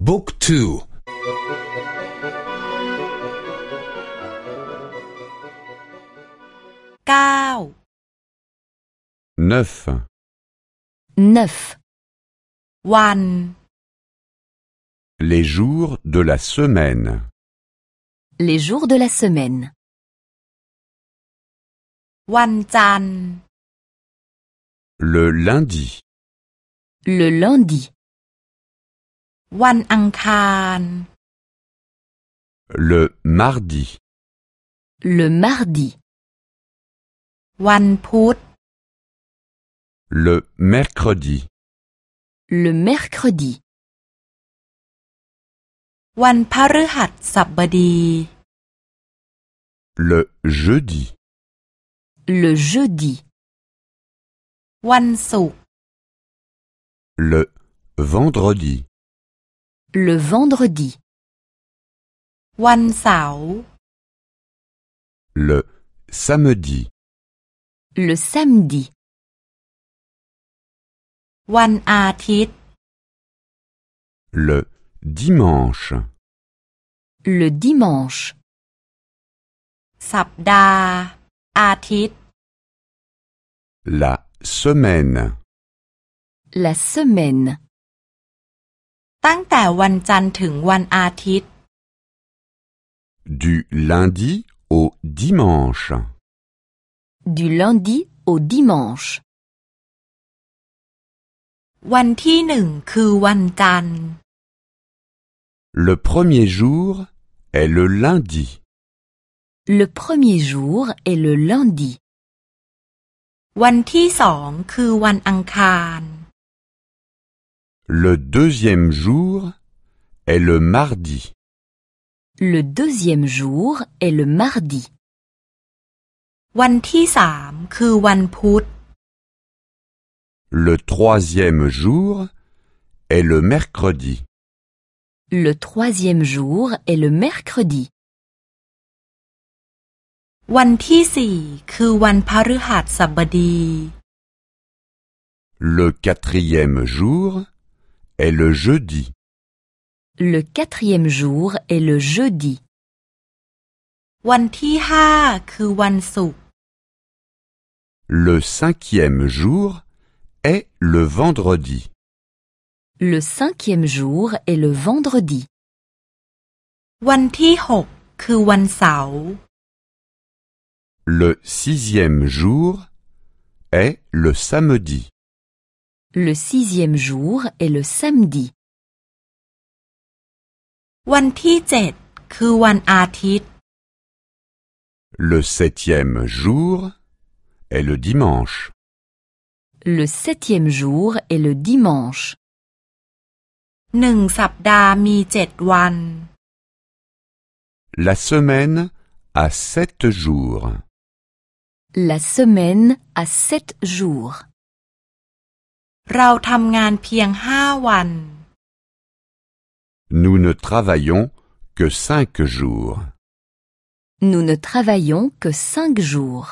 Book تو Les jours de la semaine. Les jours de la semaine. Wantan. Le lundi. Le lundi. วันอังคาร le mardi, Le mardi. วันพุธ le mercredi, Le mercredi. วันพฤหัสบดี le jeudi, Le jeudi. วันศุกร์ le vendredi, Le vendredi. Wan sao. Le samedi. Le samedi. Wan atit. Le dimanche. Le dimanche. Sapda. La semaine. La semaine ตั้งแต่วันจันทร์ถึงวันอาทิตย์ du lundi au dimanche, Du lundi au dimanche. วันที่หนึ่งคือวันจันทร์ le premier jour est le lundi, Le premier jour est le lundi. วันที่สองคือวันอังคาร le deuxième jour est le mardi, Le deuxième jour est le mardi. วันที่สามคือวันพุธ le troisième jour est le mercredi, Le troisième jour est le mercredi. วันที่สี่คือวันพฤหัสบดี le quatrième jour est le jeudi, Le quatrième jour est le jeudi. วันที่ห้าคือวันศุกร์ le cinquième jour est le vendredi, Le cinquième jour est le vendredi. วันที่หกคือวันเสาร์ le sixième jour est le samedi, Le sixième jour est le samedi. วันที่เจ็ดคือวันอาทิตย์ le septième jour est le dimanche, Le septième jour est le dimanche. หนึ่งสัปดาห์มีเจ็ดวัน la semaine a sept jours. La semaine a sept jours. เราทำงานเพียงห้าวัน Nous ne travaillons que cinq jours. Nous ne travaillons que cinq jours.